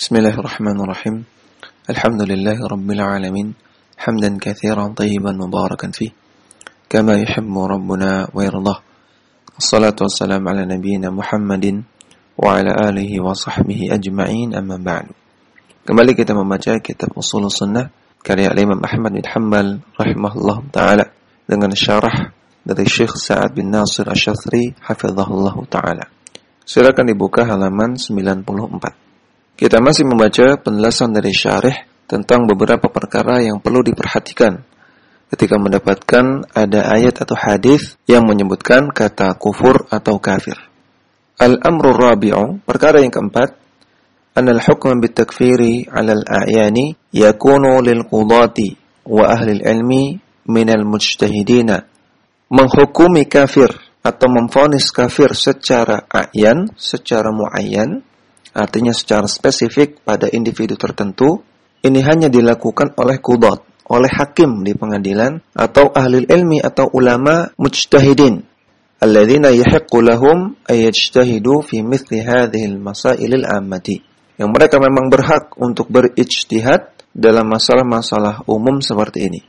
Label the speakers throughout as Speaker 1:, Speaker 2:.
Speaker 1: بسم الله الرحمن الرحيم. الحمد لله رب العالمين. حمدا كثيرا طيبا مباركا فيه. كما يحب ربنا ويرضاه. الصلاة والسلام على نبينا محمد وعلى آله وصحبه أجمعين. أما بعد. كما kita membaca كتاب أصول السنة كريا الإمام أحمد بن حنبل رحمه الله تعالى dengan syarah dari Syekh Sa'ad bin Nasir Asyathri حفظه الله تعالى silakan dibuka halaman 94 Kita masih membaca penjelasan dari syarih tentang beberapa perkara yang perlu diperhatikan ketika mendapatkan ada ayat atau hadis yang menyebutkan kata kufur atau kafir. Al-amru rabi'u, perkara yang keempat, anal hukm bitakfiri 'ala al-a'yani yakunu lil qudati wa ahli al-ilmi min al-mujtahidina. Menghukumi kafir atau memfonis kafir secara a'yan, secara muayyan artinya secara spesifik pada individu tertentu, ini hanya dilakukan oleh kudat, oleh hakim di pengadilan atau ahli ilmi atau ulama mujtahidin. Alladzina yahiqqu lahum fi mithli hadhihi al-masail al-ammati yang mereka memang berhak untuk berijtihad dalam masalah-masalah umum seperti ini.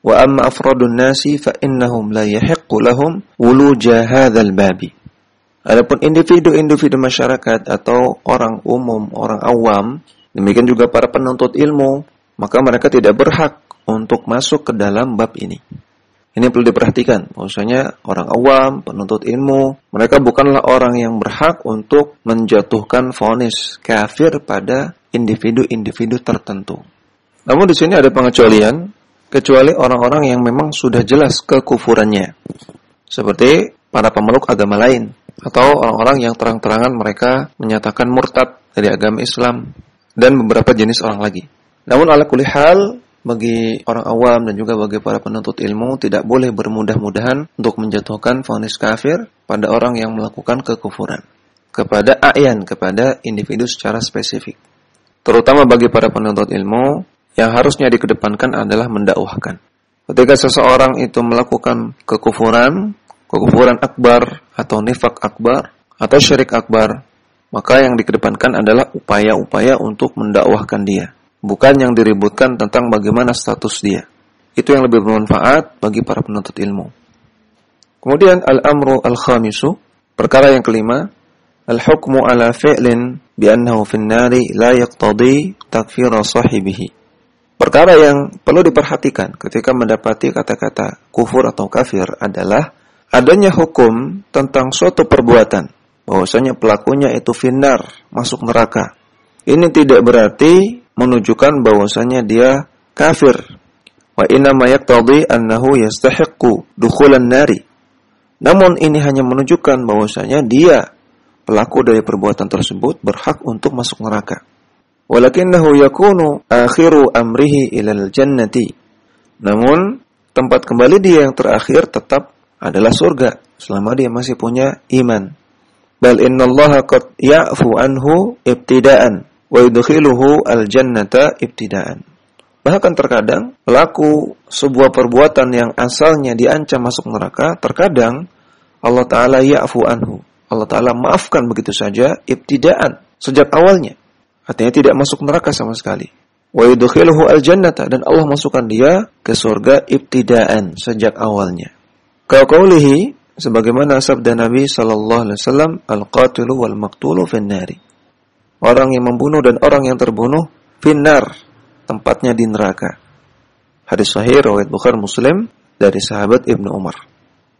Speaker 1: Wa amma afradun nasi fa innahum la yahiqqu lahum wuluja hadzal babi. Adapun individu-individu masyarakat atau orang umum, orang awam, demikian juga para penuntut ilmu, maka mereka tidak berhak untuk masuk ke dalam bab ini. Ini perlu diperhatikan, bahwasanya orang awam, penuntut ilmu, mereka bukanlah orang yang berhak untuk menjatuhkan vonis kafir pada individu-individu tertentu. Namun di sini ada pengecualian, kecuali orang-orang yang memang sudah jelas kekufurannya. Seperti para pemeluk agama lain, atau orang-orang yang terang-terangan mereka menyatakan murtad dari agama Islam, dan beberapa jenis orang lagi. Namun ala kulihal, bagi orang awam dan juga bagi para penuntut ilmu tidak boleh bermudah-mudahan untuk menjatuhkan vonis kafir pada orang yang melakukan kekufuran. Kepada ayan kepada individu secara spesifik. Terutama bagi para penuntut ilmu yang harusnya dikedepankan adalah mendakwahkan. Ketika seseorang itu melakukan kekufuran kekufuran akbar atau nifak akbar atau syirik akbar maka yang dikedepankan adalah upaya-upaya untuk mendakwahkan dia bukan yang diributkan tentang bagaimana status dia. Itu yang lebih bermanfaat bagi para penuntut ilmu. Kemudian al-amru al-khamisu, perkara yang kelima, al-hukmu ala fi'lin bi annahu fin nari la yaqtadi takfira sahibihi. Perkara yang perlu diperhatikan ketika mendapati kata-kata kufur atau kafir adalah adanya hukum tentang suatu perbuatan bahwasanya pelakunya itu finnar, masuk neraka. Ini tidak berarti menunjukkan bahwasanya dia kafir. Wa inna ma yaqtadi annahu yastahiqqu dukhulan nari. Namun ini hanya menunjukkan bahwasanya dia pelaku dari perbuatan tersebut berhak untuk masuk neraka. Walakinnahu yakunu akhiru amrihi ilal jannati. Namun tempat kembali dia yang terakhir tetap adalah surga selama dia masih punya iman. Bal innallaha qad ya'fu anhu ibtida'an wa yudkhiluhu al-jannata ibtidaan. Bahkan terkadang pelaku sebuah perbuatan yang asalnya diancam masuk neraka, terkadang Allah taala ya'fu anhu. Allah taala maafkan begitu saja ibtidaan sejak awalnya. Artinya tidak masuk neraka sama sekali. Wa yudkhiluhu al-jannata dan Allah masukkan dia ke surga ibtidaan sejak awalnya. Kau kaulihi sebagaimana sabda Nabi sallallahu alaihi wasallam al-qatilu wal maqtulu fin nari orang yang membunuh dan orang yang terbunuh finar tempatnya di neraka. Hadis sahih riwayat Bukhari Muslim dari sahabat Ibnu Umar.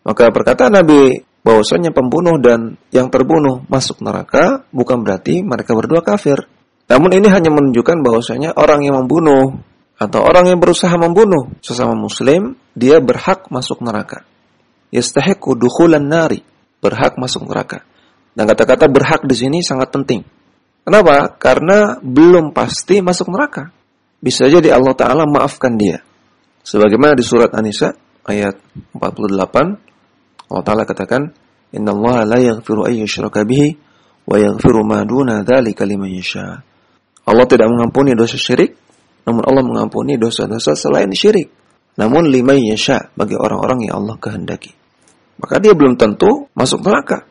Speaker 1: Maka perkataan Nabi bahwasanya pembunuh dan yang terbunuh masuk neraka bukan berarti mereka berdua kafir. Namun ini hanya menunjukkan bahwasanya orang yang membunuh atau orang yang berusaha membunuh sesama muslim dia berhak masuk neraka. Yastahiqu dukhulan nari, berhak masuk neraka. Dan kata-kata berhak di sini sangat penting. Kenapa? Karena belum pasti masuk neraka. Bisa jadi Allah Ta'ala maafkan dia. Sebagaimana di surat An-Nisa ayat 48, Allah Ta'ala katakan, Inna Allah la yaghfiru ayyu syuraka bihi wa yaghfiru ma duna dzalika liman yasha. Allah tidak mengampuni dosa syirik, namun Allah mengampuni dosa-dosa selain syirik. Namun lima yasha bagi orang-orang yang Allah kehendaki. Maka dia belum tentu masuk neraka.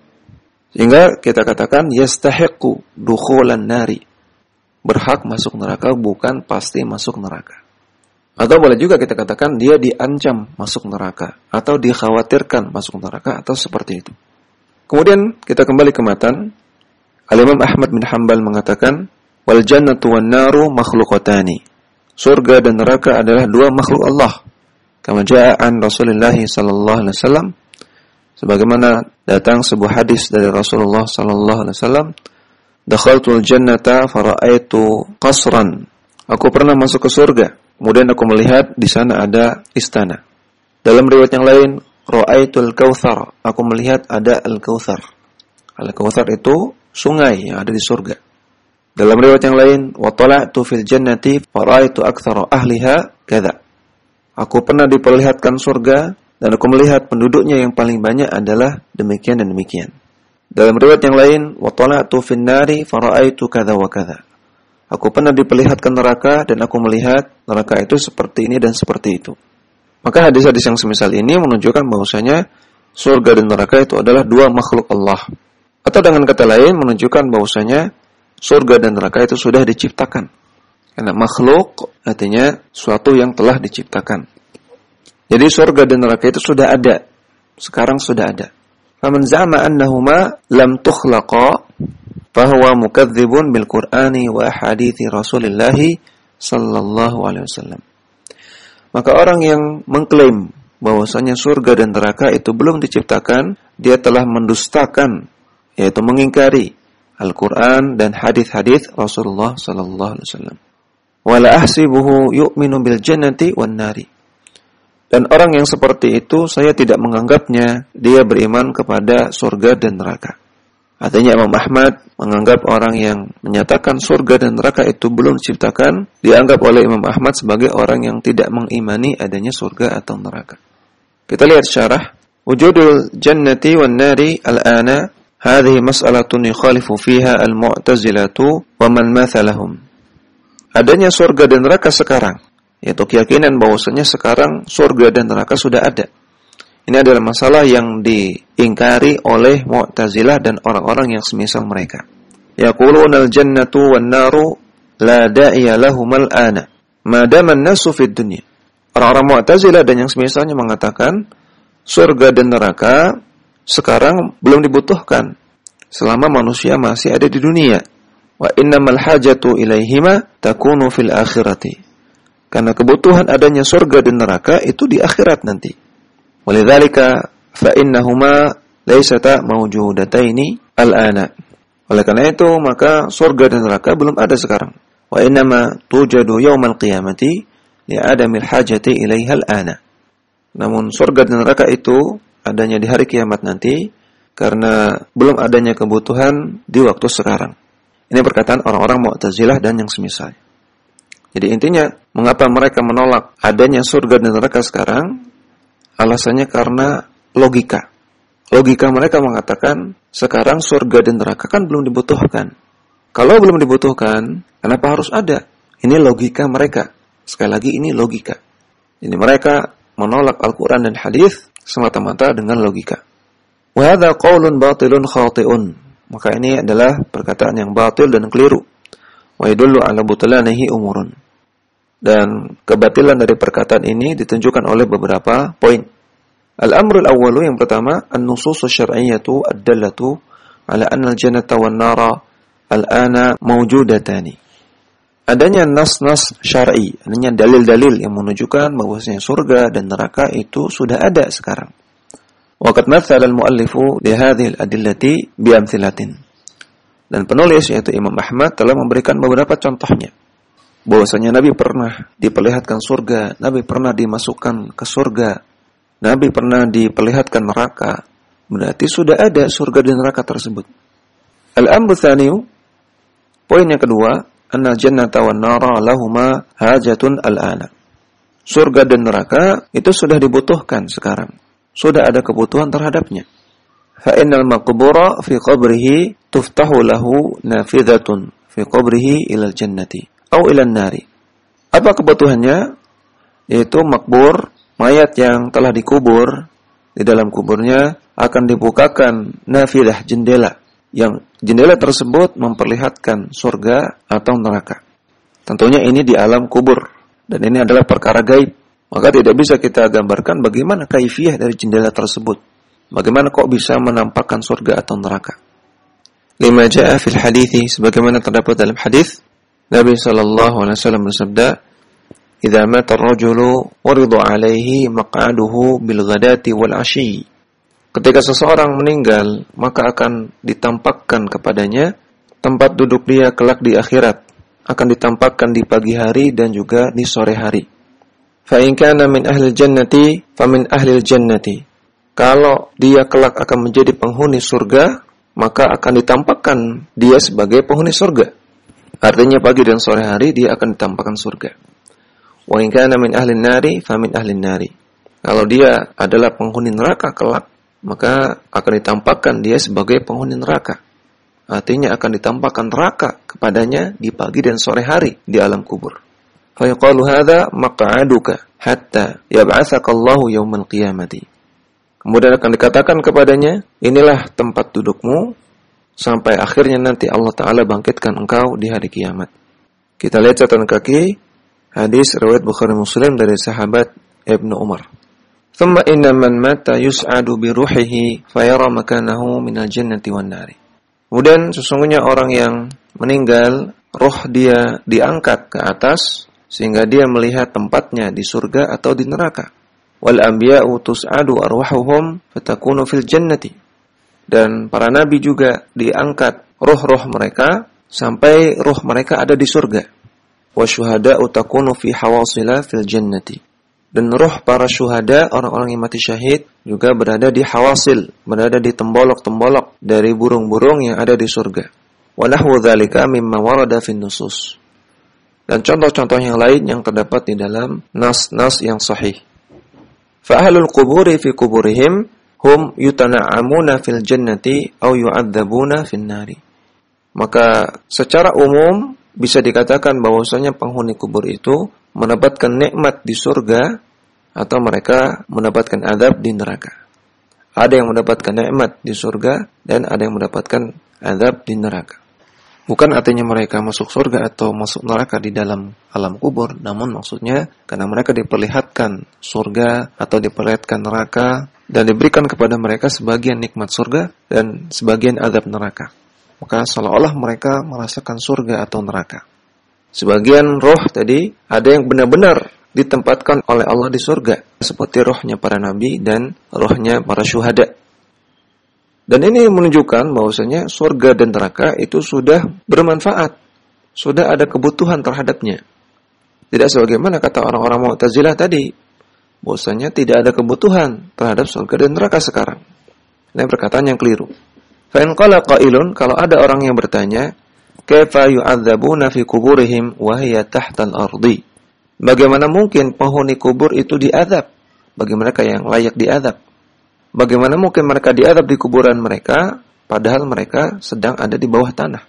Speaker 1: Sehingga kita katakan yastahiqu dukhulan nari. berhak masuk neraka, bukan pasti masuk neraka. Atau boleh juga kita katakan dia diancam masuk neraka atau dikhawatirkan masuk neraka atau seperti itu. Kemudian kita kembali ke matan. Al-Imam Ahmad bin Hanbal mengatakan, "Wal jannatu wan naru makhluqatani." Surga dan neraka adalah dua makhluk Allah. Kama jaa an Rasulullah sallallahu alaihi wasallam sebagaimana datang sebuah hadis dari Rasulullah sallallahu alaihi wasallam, "Dakhaltul jannata fara'aitu qasran." Aku pernah masuk ke surga Kemudian aku melihat di sana ada istana. Dalam riwayat yang lain, Ra'aitul Kautsar. Aku melihat ada Al-Kautsar. Al-Kautsar itu sungai yang ada di surga. Dalam riwayat yang lain, wa tala'tu fil jannati faraitu aktsara ahliha kadza. Aku pernah diperlihatkan surga dan aku melihat penduduknya yang paling banyak adalah demikian dan demikian. Dalam riwayat yang lain, wa tala'tu fin nari faraitu kadza wa kadza. Aku pernah diperlihatkan neraka dan aku melihat neraka itu seperti ini dan seperti itu. Maka hadis-hadis yang semisal ini menunjukkan bahwasanya surga dan neraka itu adalah dua makhluk Allah. Atau dengan kata lain menunjukkan bahwasanya surga dan neraka itu sudah diciptakan. Karena makhluk artinya suatu yang telah diciptakan. Jadi surga dan neraka itu sudah ada. Sekarang sudah ada. Faman za'ama annahuma lam tukhlaqa fahuwa mukadzibun bil Qur'ani wa hadithi Rasulillah sallallahu alaihi wasallam. Maka orang yang mengklaim bahwasanya surga dan neraka itu belum diciptakan, dia telah mendustakan yaitu mengingkari Al-Qur'an dan hadis-hadis Rasulullah sallallahu alaihi wasallam. Wala ahsibuhu yu'minu bil jannati wan. Dan orang yang seperti itu saya tidak menganggapnya dia beriman kepada surga dan neraka. Artinya Imam Ahmad menganggap orang yang menyatakan surga dan neraka itu belum diciptakan, dianggap oleh Imam Ahmad sebagai orang yang tidak mengimani adanya surga atau neraka. Kita lihat syarah. Wujudul jannati wan nari al-ana hadhihi mas'alatun yukhalifu fiha al-mu'tazilatu wa man mathalahum. Adanya surga dan neraka sekarang, yaitu keyakinan bahwasanya sekarang surga dan neraka sudah ada. Ini adalah masalah yang diingkari oleh Mu'tazilah dan orang-orang yang semisal mereka. Yaquluna al-jannatu wan naru la da'iya lahumal ana madama an-nasu fid dunya. Orang-orang Mu'tazilah dan yang semisalnya mengatakan surga dan neraka sekarang belum dibutuhkan selama manusia masih ada di dunia. Wa innamal hajatu ilaihima takunu fil akhirati. Karena kebutuhan adanya surga dan neraka itu di akhirat nanti. Walidzalika fa innahuma laysata mawjudataini al-ana. Oleh karena itu, maka surga dan neraka belum ada sekarang. Wa innama tujadu yaumal qiyamati li adamil hajati ilaiha al-ana. Namun surga dan neraka itu adanya di hari kiamat nanti karena belum adanya kebutuhan di waktu sekarang. Ini perkataan orang-orang Mu'tazilah dan yang semisal. Jadi intinya, mengapa mereka menolak adanya surga dan neraka sekarang? Alasannya karena logika. Logika mereka mengatakan, sekarang surga dan neraka kan belum dibutuhkan. Kalau belum dibutuhkan, kenapa harus ada? Ini logika mereka. Sekali lagi ini logika. Jadi mereka menolak Al-Quran dan hadis semata-mata dengan logika. Wahada qaulun batilun khati'un. Maka ini adalah perkataan yang batil dan keliru. Wa yadullu ala butlanihi umurun. Dan kebatilan dari perkataan ini ditunjukkan oleh beberapa poin. Al-amrul awwalu yang pertama, an-nusus syar'iyyatu ad-dallatu ala anna al-jannata wan nara al-ana mawjudatani. Adanya nas-nas syar'i, adanya dalil-dalil yang menunjukkan bahwasanya surga dan neraka itu sudah ada sekarang. Waqad mathala al-muallifu li hadhihi al-adillati bi amthilatin. Dan penulis yaitu Imam Ahmad telah memberikan beberapa contohnya bahwasanya Nabi pernah diperlihatkan surga, Nabi pernah dimasukkan ke surga, Nabi pernah diperlihatkan neraka, berarti sudah ada surga dan neraka tersebut. Al-amru tsaniyu poin yang kedua, anna jannata wan nara lahuma hajatun al-ana. Surga dan neraka itu sudah dibutuhkan sekarang. Sudah ada kebutuhan terhadapnya. Fa innal maqbura fi qabrihi tuftahu lahu nafidatun fi qabrihi ilal jannati au ilan nari. Apa kebutuhannya? Yaitu makbur, mayat yang telah dikubur di dalam kuburnya akan dibukakan nafidah jendela yang jendela tersebut memperlihatkan surga atau neraka. Tentunya ini di alam kubur dan ini adalah perkara gaib. Maka tidak bisa kita gambarkan bagaimana kaifiah dari jendela tersebut. Bagaimana kok bisa menampakkan surga atau neraka. Lima ja'a fil hadithi sebagaimana terdapat dalam hadis Nabi sallallahu alaihi wasallam bersabda, "Idza mata ar-rajulu urida 'alaihi maq'aduhu bil ghadati wal 'ashi." Ketika seseorang meninggal, maka akan ditampakkan kepadanya tempat duduk dia kelak di akhirat. Akan ditampakkan di pagi hari dan juga di sore hari. Fa in kana min ahli jannati famin ahli jannati. Kalau dia kelak akan menjadi penghuni surga, maka akan ditampakkan dia sebagai penghuni surga. Artinya pagi dan sore hari dia akan ditampakkan surga. Wa in kana min ahli nari famin ahli nari. Kalau dia adalah penghuni neraka kelak, maka akan ditampakkan dia sebagai penghuni neraka. Artinya akan ditampakkan neraka kepadanya di pagi dan sore hari di alam kubur. Fayaqalu hadza maq'aduka hatta yab'atsaka Allahu yaumal qiyamati. Kemudian akan dikatakan kepadanya, inilah tempat dudukmu sampai akhirnya nanti Allah Ta'ala bangkitkan engkau di hari kiamat. Kita lihat catatan kaki hadis riwayat Bukhari Muslim dari sahabat Ibnu Umar. Thumma inna man mata yus'adu bi ruhihi fayara makanahu minal jannati wan nari. Kemudian sesungguhnya orang yang meninggal roh dia diangkat ke atas sehingga dia melihat tempatnya di surga atau di neraka. Wal anbiya'u tus'adu arwahuhum fatakunu fil jannati dan para nabi juga diangkat roh-roh mereka sampai roh mereka ada di surga. Wa syuhada utakunu fi hawasila fil jannati. Dan roh para syuhada, orang-orang yang mati syahid, juga berada di hawasil, berada di tembolok-tembolok dari burung-burung yang ada di surga. Wa nahwu dzalika mimma warada fin nusus. Dan contoh-contoh yang lain yang terdapat di dalam nas-nas yang sahih. Fa ahlul quburi fi kuburihim hum yutana'amuna fil jannati au yu'adzabuna fin nari. Maka secara umum bisa dikatakan bahwasanya penghuni kubur itu mendapatkan nikmat di surga atau mereka mendapatkan azab di neraka. Ada yang mendapatkan nikmat di surga dan ada yang mendapatkan azab di neraka. Bukan artinya mereka masuk surga atau masuk neraka di dalam alam kubur, namun maksudnya karena mereka diperlihatkan surga atau diperlihatkan neraka dan diberikan kepada mereka sebagian nikmat surga dan sebagian azab neraka. Maka seolah-olah mereka merasakan surga atau neraka. Sebagian roh tadi ada yang benar-benar ditempatkan oleh Allah di surga seperti rohnya para nabi dan rohnya para syuhada. Dan ini menunjukkan bahwasanya surga dan neraka itu sudah bermanfaat, sudah ada kebutuhan terhadapnya. Tidak sebagaimana kata orang-orang Mu'tazilah tadi, bahwasanya tidak ada kebutuhan terhadap surga dan neraka sekarang. Ini perkataan yang keliru. Fa in qala qailun kalau ada orang yang bertanya, "Kaifa yu'adzabuna fi kuburihim wa hiya tahtal ardi?" Bagaimana mungkin penghuni kubur itu diadab bagi mereka yang layak diadab? Bagaimana mungkin mereka diadab di kuburan mereka padahal mereka sedang ada di bawah tanah?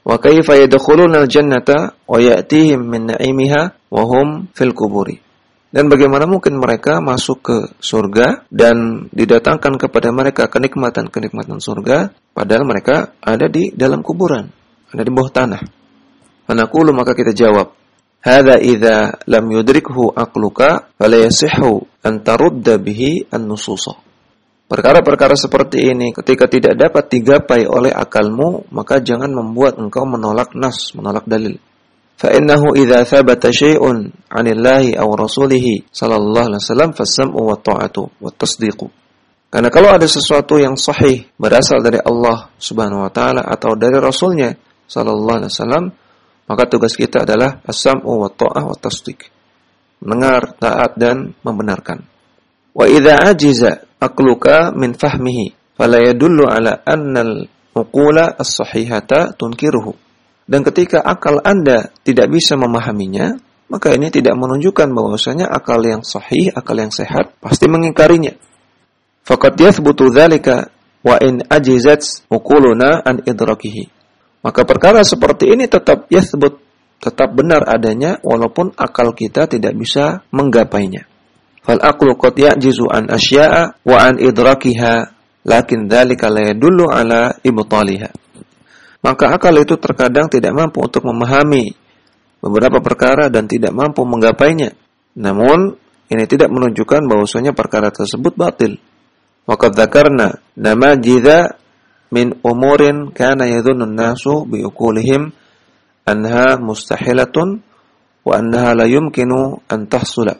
Speaker 1: Wa kaifa yadkhuluna al-jannata wa ya'tihim min na'imiha wa hum fil kuburi? Dan bagaimana mungkin mereka masuk ke surga dan didatangkan kepada mereka kenikmatan-kenikmatan surga padahal mereka ada di dalam kuburan, ada di bawah tanah. Anakulu maka kita jawab, Hada idza lam yudrikhu aqluka fala yasihhu an tarudda bihi an-nususa. Perkara-perkara seperti ini ketika tidak dapat digapai oleh akalmu, maka jangan membuat engkau menolak nas, menolak dalil. فإنه إذا ثبت شيء عن الله أو رسوله صلى الله عليه وسلم فالسمع والطاعة والتصديق karena kalau ada sesuatu yang sahih berasal dari Allah Subhanahu wa taala atau dari rasulnya sallallahu alaihi wasallam maka tugas kita adalah as-sam'u wa ta'ah wa tasdiq mendengar taat dan membenarkan wa idza ajiza aqluka min fahmihi fala yadullu ala anna al-uqula as-sahihata tunkiruhu dan ketika akal Anda tidak bisa memahaminya, maka ini tidak menunjukkan bahwasanya akal yang sahih, akal yang sehat pasti mengingkarinya. Faqad yathbutu dzalika wa in ajizat uquluna an idrakihi. Maka perkara seperti ini tetap yathbut, tetap benar adanya walaupun akal kita tidak bisa menggapainya. Fal aqlu qad ya'jizu an asya'a wa an idrakiha lakin dzalika la yadullu ala ibtaliha maka akal itu terkadang tidak mampu untuk memahami beberapa perkara dan tidak mampu menggapainya. Namun ini tidak menunjukkan bahwasanya perkara tersebut batil. Waqad dzakarna namajidza min umurin kana yadhunnu an-nasu biuqulihim anha mustahilatun wa annaha la yumkinu an tahsula.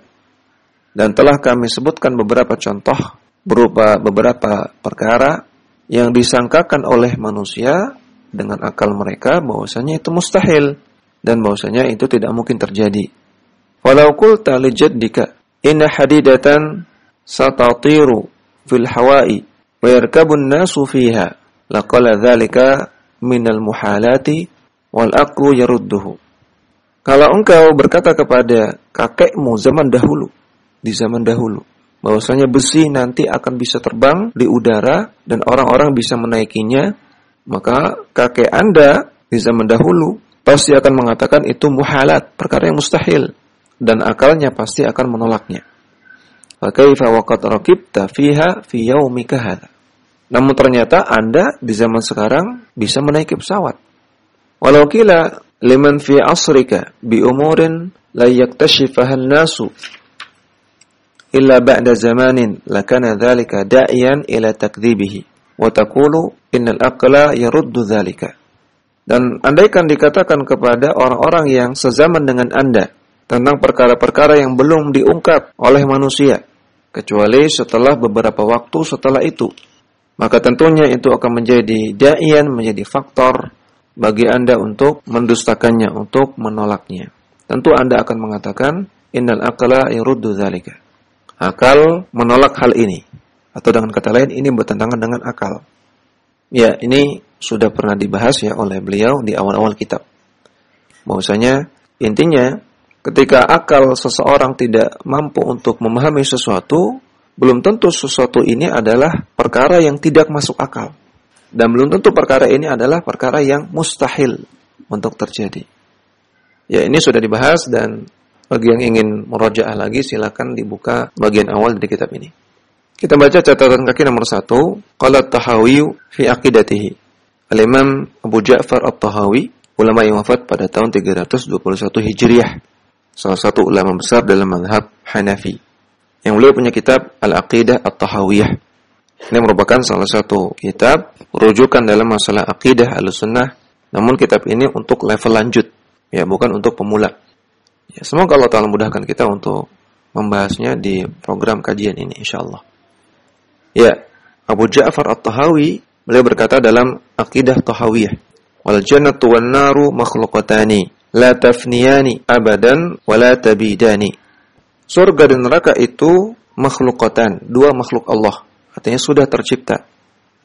Speaker 1: Dan telah kami sebutkan beberapa contoh berupa beberapa perkara yang disangkakan oleh manusia dengan akal mereka bahwasanya itu mustahil dan bahwasanya itu tidak mungkin terjadi. Walau qulta li jaddika inna hadidatan satatiru fil hawa'i wa yarkabun nasu fiha laqala dzalika minal muhalati wal aqlu yarudduhu. Kalau engkau berkata kepada kakekmu zaman dahulu di zaman dahulu bahwasanya besi nanti akan bisa terbang di udara dan orang-orang bisa menaikinya, maka kakek Anda di zaman dahulu pasti akan mengatakan itu muhalat, perkara yang mustahil dan akalnya pasti akan menolaknya. Fakaifa waqad raqibta fiha fi yaumika hadha. Namun ternyata Anda di zaman sekarang bisa menaiki pesawat. Walau kila liman fi asrika bi umurin la yaktashifaha nasu illa ba'da zamanin lakana dhalika da'iyan ila takdzibihi wa taqulu innal aqla yaruddu dhalika. Dan andaikan dikatakan kepada orang-orang yang sezaman dengan Anda tentang perkara-perkara yang belum diungkap oleh manusia kecuali setelah beberapa waktu setelah itu maka tentunya itu akan menjadi da'ian menjadi faktor bagi Anda untuk mendustakannya untuk menolaknya. Tentu Anda akan mengatakan innal aqla yaruddu dzalika Akal menolak hal ini. Atau dengan kata lain, ini bertentangan dengan akal. Ya, ini sudah pernah dibahas ya oleh beliau di awal-awal kitab. Bahwasanya intinya ketika akal seseorang tidak mampu untuk memahami sesuatu, belum tentu sesuatu ini adalah perkara yang tidak masuk akal. Dan belum tentu perkara ini adalah perkara yang mustahil untuk terjadi. Ya, ini sudah dibahas dan bagi yang ingin merojaah lagi silakan dibuka bagian awal dari kitab ini. Kita baca catatan kaki nomor satu. Qala Tahawi fi aqidatihi. Al-Imam Abu Ja'far At-Tahawi, ulama yang wafat pada tahun 321 Hijriah. Salah satu ulama besar dalam mazhab Hanafi. Yang beliau punya kitab Al-Aqidah At-Tahawiyah. Ini merupakan salah satu kitab rujukan dalam masalah akidah al-sunnah. Namun kitab ini untuk level lanjut. Ya, bukan untuk pemula. Ya, semoga Allah Ta'ala mudahkan kita untuk membahasnya di program kajian ini insyaAllah. Ya, Abu Ja'far At-Tahawi beliau berkata dalam Aqidah Tahawiyah, "Wal jannatu wan naru makhluqatani, la tafniyani abadan wa la tabidani." Surga dan neraka itu makhlukatan, dua makhluk Allah. Artinya sudah tercipta.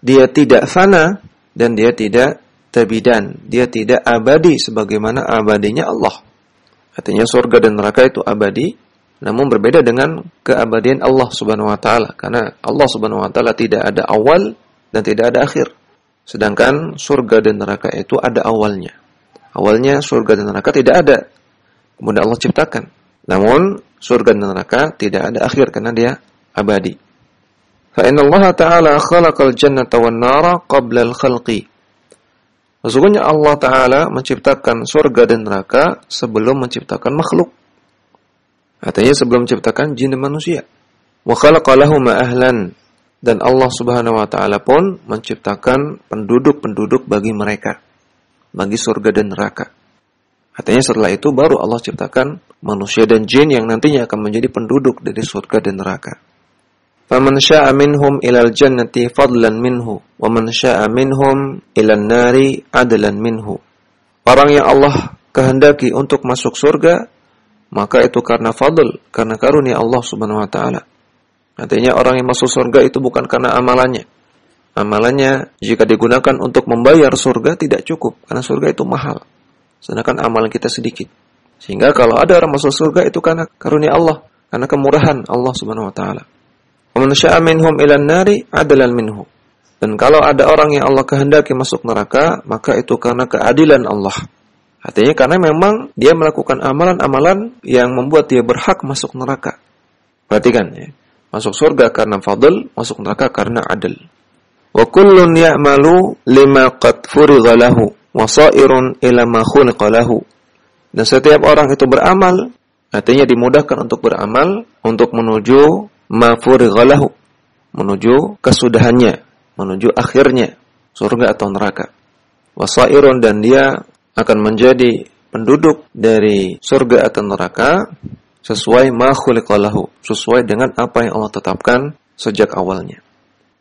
Speaker 1: Dia tidak fana dan dia tidak tabidan. Dia tidak abadi sebagaimana abadinya Allah. Artinya surga dan neraka itu abadi, namun berbeda dengan keabadian Allah Subhanahu wa taala karena Allah Subhanahu wa taala tidak ada awal dan tidak ada akhir. Sedangkan surga dan neraka itu ada awalnya. Awalnya surga dan neraka tidak ada. Kemudian Allah ciptakan. Namun surga dan neraka tidak ada akhir karena dia abadi. Fa inna Allah ta'ala khalaqal jannata wan nara qabla al-khalqi. Sesungguhnya Allah Ta'ala menciptakan surga dan neraka sebelum menciptakan makhluk. Artinya sebelum menciptakan jin dan manusia. Khalaqalahuma ahlan. Dan Allah Subhanahu wa taala pun menciptakan penduduk-penduduk bagi mereka. Bagi surga dan neraka. Artinya setelah itu baru Allah ciptakan manusia dan jin yang nantinya akan menjadi penduduk dari surga dan neraka. فمن شاء منهم إلى الجنة fadlan منه ومن شاء منهم إلى النار nari منه. Orang yang Allah kehendaki untuk masuk surga maka itu karena fadl, karena karunia Allah Subhanahu wa taala. Artinya orang yang masuk surga itu bukan karena amalannya. Amalannya jika digunakan untuk membayar surga tidak cukup karena surga itu mahal. Sedangkan amalan kita sedikit. Sehingga kalau ada orang masuk surga itu karena karunia Allah, karena kemurahan Allah Subhanahu wa taala. Manusia minhum ilan nari adalan minhu. Dan kalau ada orang yang Allah kehendaki masuk neraka, maka itu karena keadilan Allah. Artinya karena memang dia melakukan amalan-amalan yang membuat dia berhak masuk neraka. Perhatikan ya. Masuk surga karena fadl, masuk neraka karena adil. Wa kullun ya'malu lima qad furidha lahu wa sa'irun ila ma khuliqa lahu. Dan setiap orang itu beramal, artinya dimudahkan untuk beramal untuk menuju mafurighalahu, menuju kesudahannya, menuju akhirnya surga atau neraka. Wasairun dan dia akan menjadi penduduk dari surga atau neraka sesuai ma sesuai dengan apa yang Allah tetapkan sejak awalnya.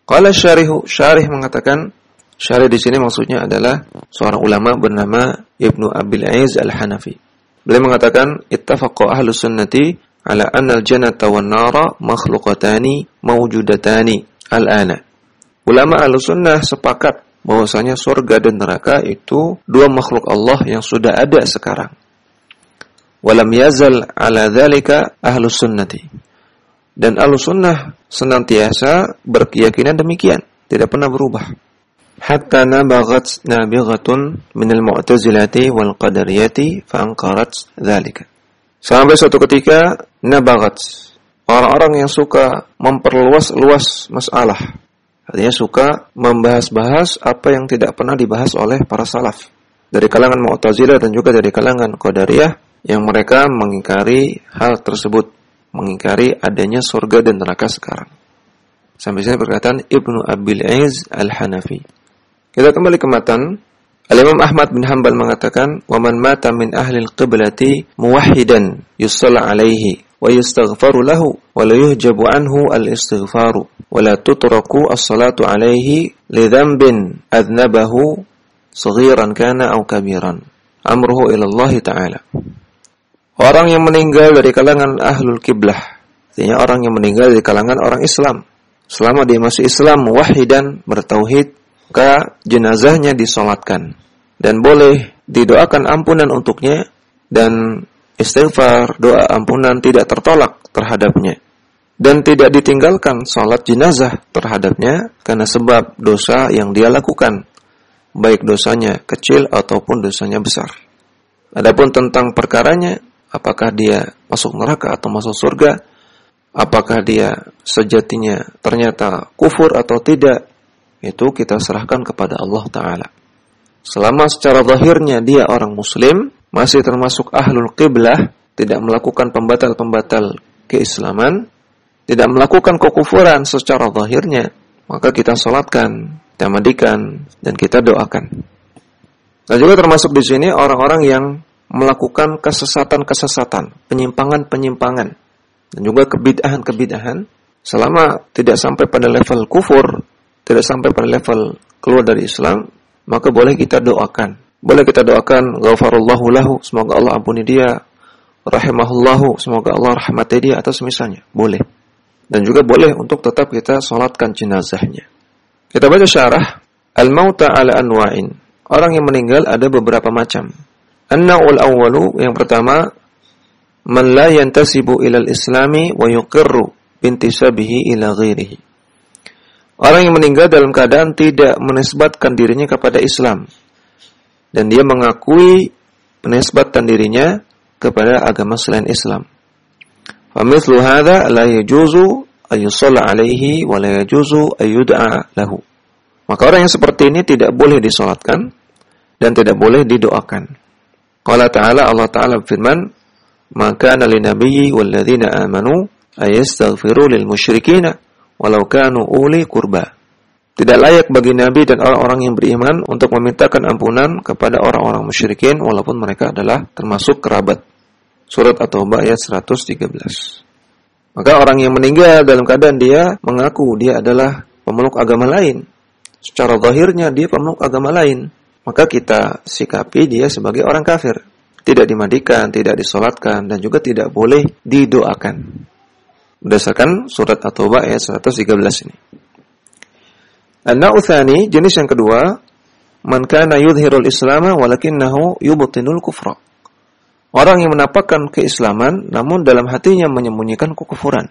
Speaker 1: Qala syarihu, syarih mengatakan syarih di sini maksudnya adalah seorang ulama bernama Ibnu Abil Aiz Al-Hanafi. Beliau mengatakan ittafaqa ahlus sunnati ala anna al-jannata wan nara makhluqatani mawjudatani al-ana. Ulama ahlus sunnah sepakat bahwasanya surga dan neraka itu dua makhluk Allah yang sudah ada sekarang. Walam yazal ala dzalika ahlus sunnati. Dan ahlus sunnah senantiasa berkeyakinan demikian, tidak pernah berubah. Hatta nabagat nabighatun minal mu'tazilati wal qadariyati fa'ankarat dzalika. Sampai suatu ketika nabagat orang-orang yang suka memperluas-luas masalah Artinya suka membahas-bahas apa yang tidak pernah dibahas oleh para salaf. Dari kalangan Mu'tazilah dan juga dari kalangan Qadariyah yang mereka mengingkari hal tersebut, mengingkari adanya surga dan neraka sekarang. Sampai sini perkataan Ibnu Abil Aiz Al-Hanafi. Kita kembali ke matan. Al-Imam Ahmad bin Hanbal mengatakan, "Wa man mata min ahli al-qiblati muwahhidan yusalla alaihi ويستغفر له ولا يهجب عنه الاستغفار ولا تترك الصلاة عليه لذنب أذنبه صغيرا كان أو كبيرا أمره إلى الله تعالى orang yang meninggal dari kalangan ahlul kiblah artinya orang yang meninggal dari kalangan orang Islam. Selama dia masuk Islam wahidan bertauhid maka jenazahnya disolatkan. Dan boleh didoakan ampunan untuknya dan istighfar, doa ampunan tidak tertolak terhadapnya dan tidak ditinggalkan sholat jenazah terhadapnya karena sebab dosa yang dia lakukan, baik dosanya kecil ataupun dosanya besar. Adapun tentang perkaranya, apakah dia masuk neraka atau masuk surga, apakah dia sejatinya ternyata kufur atau tidak, itu kita serahkan kepada Allah Ta'ala. Selama secara zahirnya dia orang muslim, masih termasuk ahlul qiblah, tidak melakukan pembatal-pembatal keislaman, tidak melakukan kekufuran secara zahirnya, maka kita sholatkan, kita mandikan, dan kita doakan. Dan juga termasuk di sini orang-orang yang melakukan kesesatan-kesesatan, penyimpangan-penyimpangan, dan juga kebidahan-kebidahan, selama tidak sampai pada level kufur, tidak sampai pada level keluar dari Islam, maka boleh kita doakan. Boleh kita doakan, ghafarullahu lahu, semoga Allah ampuni dia, rahimahullahu, semoga Allah rahmati dia, atau semisalnya. Boleh. Dan juga boleh untuk tetap kita sholatkan jenazahnya. Kita baca syarah. Al-mauta ala anwa'in. Orang yang meninggal ada beberapa macam. An-naw'ul yang pertama man la yantasibu ilal islami wa yuqirru bintisabihi ila ghairihi. Orang yang meninggal dalam keadaan tidak menisbatkan dirinya kepada Islam dan dia mengakui penisbatan dirinya kepada agama selain Islam. Famithlu hadha la yajuzu ayyusalla alaihi wa la yajuzu lahu. Maka orang yang seperti ini tidak boleh disolatkan dan tidak boleh didoakan. Qala ta'ala Allah ta'ala firman, "Maka kana linabiyyi walladzina amanu ayastaghfiru lil musyrikin walau kanu uli qurba." Tidak layak bagi nabi dan orang-orang yang beriman untuk memintakan ampunan kepada orang-orang musyrikin walaupun mereka adalah termasuk kerabat. Surat At-Taubah ayat 113. Maka orang yang meninggal dalam keadaan dia mengaku dia adalah pemeluk agama lain. Secara zahirnya dia pemeluk agama lain. Maka kita sikapi dia sebagai orang kafir. Tidak dimandikan, tidak disolatkan, dan juga tidak boleh didoakan. Berdasarkan surat At-Taubah ayat 113 ini. An-na'uthani, jenis yang kedua, man kana yudhirul islama walakinnahu yubtinul kufra. Orang yang menampakkan keislaman namun dalam hatinya menyembunyikan kekufuran.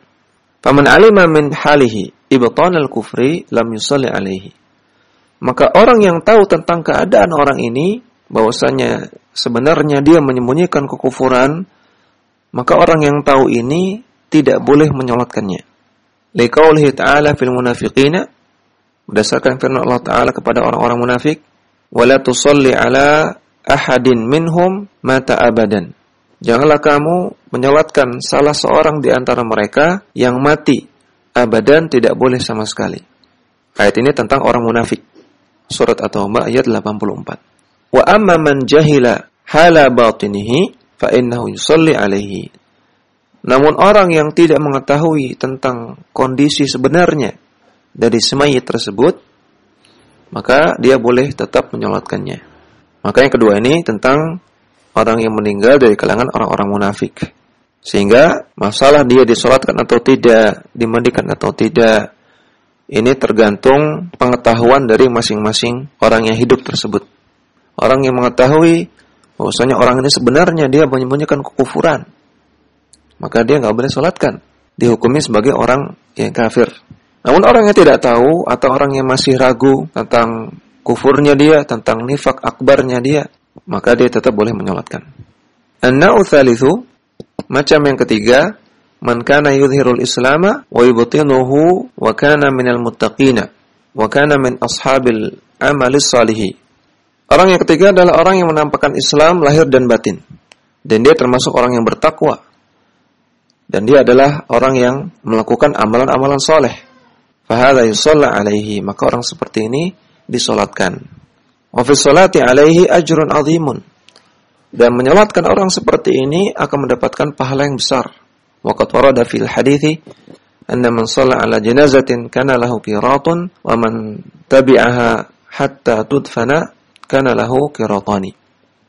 Speaker 1: Faman alima min halihi ibtan al-kufri lam yusalli alaihi. Maka orang yang tahu tentang keadaan orang ini bahwasanya sebenarnya dia menyembunyikan kekufuran, maka orang yang tahu ini tidak boleh menyolatkannya. Liqaulihi ta'ala fil munafiqina berdasarkan firman Allah taala kepada orang-orang munafik, "Wala tusalli ala ahadin minhum mata abadan. Janganlah kamu menyolatkan salah seorang di antara mereka yang mati abadan tidak boleh sama sekali. Ayat ini tentang orang munafik. Surat At-Taubah ayat 84. Wa amma man jahila hala batinihi fa innahu yusalli alaihi. Namun orang yang tidak mengetahui tentang kondisi sebenarnya dari semayit tersebut, maka dia boleh tetap menyolatkannya. Maka yang kedua ini tentang orang yang meninggal dari kalangan orang-orang munafik. Sehingga masalah dia disolatkan atau tidak, dimandikan atau tidak, ini tergantung pengetahuan dari masing-masing orang yang hidup tersebut. Orang yang mengetahui bahwasanya orang ini sebenarnya dia menyembunyikan kekufuran, maka dia nggak boleh solatkan. Dihukumi sebagai orang yang kafir. Namun orang yang tidak tahu atau orang yang masih ragu tentang kufurnya dia, tentang nifak akbarnya dia, maka dia tetap boleh menyolatkan. An-na'u macam yang ketiga, man kana yudhirul islama wa yubtinuhu wa kana minal muttaqina wa kana min ashabil amalis salihi. Orang yang ketiga adalah orang yang menampakkan Islam lahir dan batin. Dan dia termasuk orang yang bertakwa. Dan dia adalah orang yang melakukan amalan-amalan soleh Fahada yusalla alaihi. Maka orang seperti ini disolatkan. Wa fi salati alaihi ajrun azimun. Dan menyolatkan orang seperti ini akan mendapatkan pahala yang besar. Waqad warada fil hadithi anna man shalla ala janazatin kana lahu qiratun wa man tabi'aha hatta tudfana kana lahu qiratani.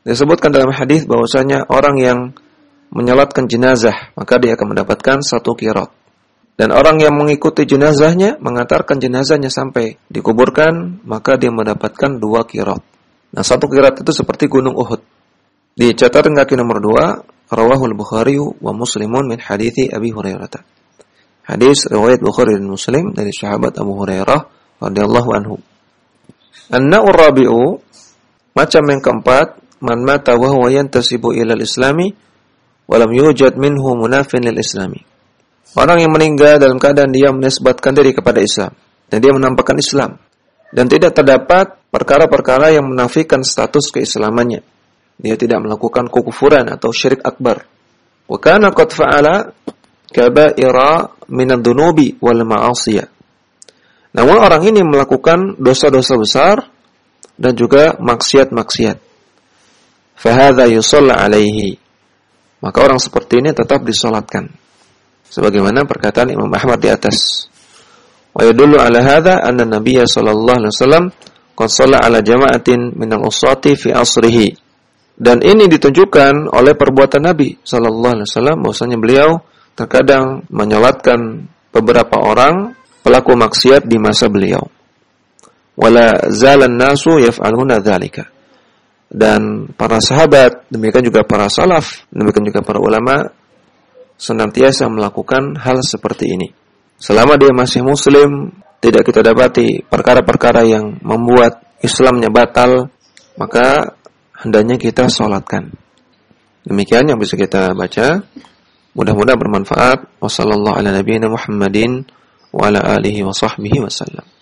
Speaker 1: Disebutkan dalam hadis bahwasanya orang yang menyolatkan jenazah maka dia akan mendapatkan satu kirat. Dan orang yang mengikuti jenazahnya, mengantarkan jenazahnya sampai dikuburkan, maka dia mendapatkan dua kirat. Nah, satu kirat itu seperti gunung Uhud. Di catatan kaki nomor dua, Rawahul Bukhari wa Muslimun min hadithi Abi Hurairah. Hadis riwayat Bukhari dan Muslim dari sahabat Abu Hurairah radhiyallahu anhu. An-na'ur rabi'u macam yang keempat, man mata wa huwa yantasibu ila al-islami wa lam yujad minhu munafin lil islami. Orang yang meninggal dalam keadaan dia menisbatkan diri kepada Islam dan dia menampakkan Islam dan tidak terdapat perkara-perkara yang menafikan status keislamannya. Dia tidak melakukan kekufuran atau syirik akbar. Wa kana qad fa'ala kaba'ira min ad-dunubi wal ma'asiyah. Namun orang ini melakukan dosa-dosa besar dan juga maksiat-maksiat. Fahadha yusalla alaihi. Maka orang seperti ini tetap disolatkan sebagaimana perkataan Imam Ahmad di atas. Wa yadullu ala hadha anna Nabiya sallallahu alaihi wasallam qad ala jama'atin min al-usati fi asrihi. Dan ini ditunjukkan oleh perbuatan Nabi sallallahu alaihi wasallam bahwasanya beliau terkadang menyolatkan beberapa orang pelaku maksiat di masa beliau. Wala zalan nasu yaf'aluna dzalika. Dan para sahabat, demikian juga para salaf, demikian juga para ulama senantiasa melakukan hal seperti ini. Selama dia masih muslim, tidak kita dapati perkara-perkara yang membuat Islamnya batal, maka hendaknya kita sholatkan. Demikian yang bisa kita baca. Mudah-mudahan bermanfaat. Wassalamualaikum warahmatullahi wabarakatuh.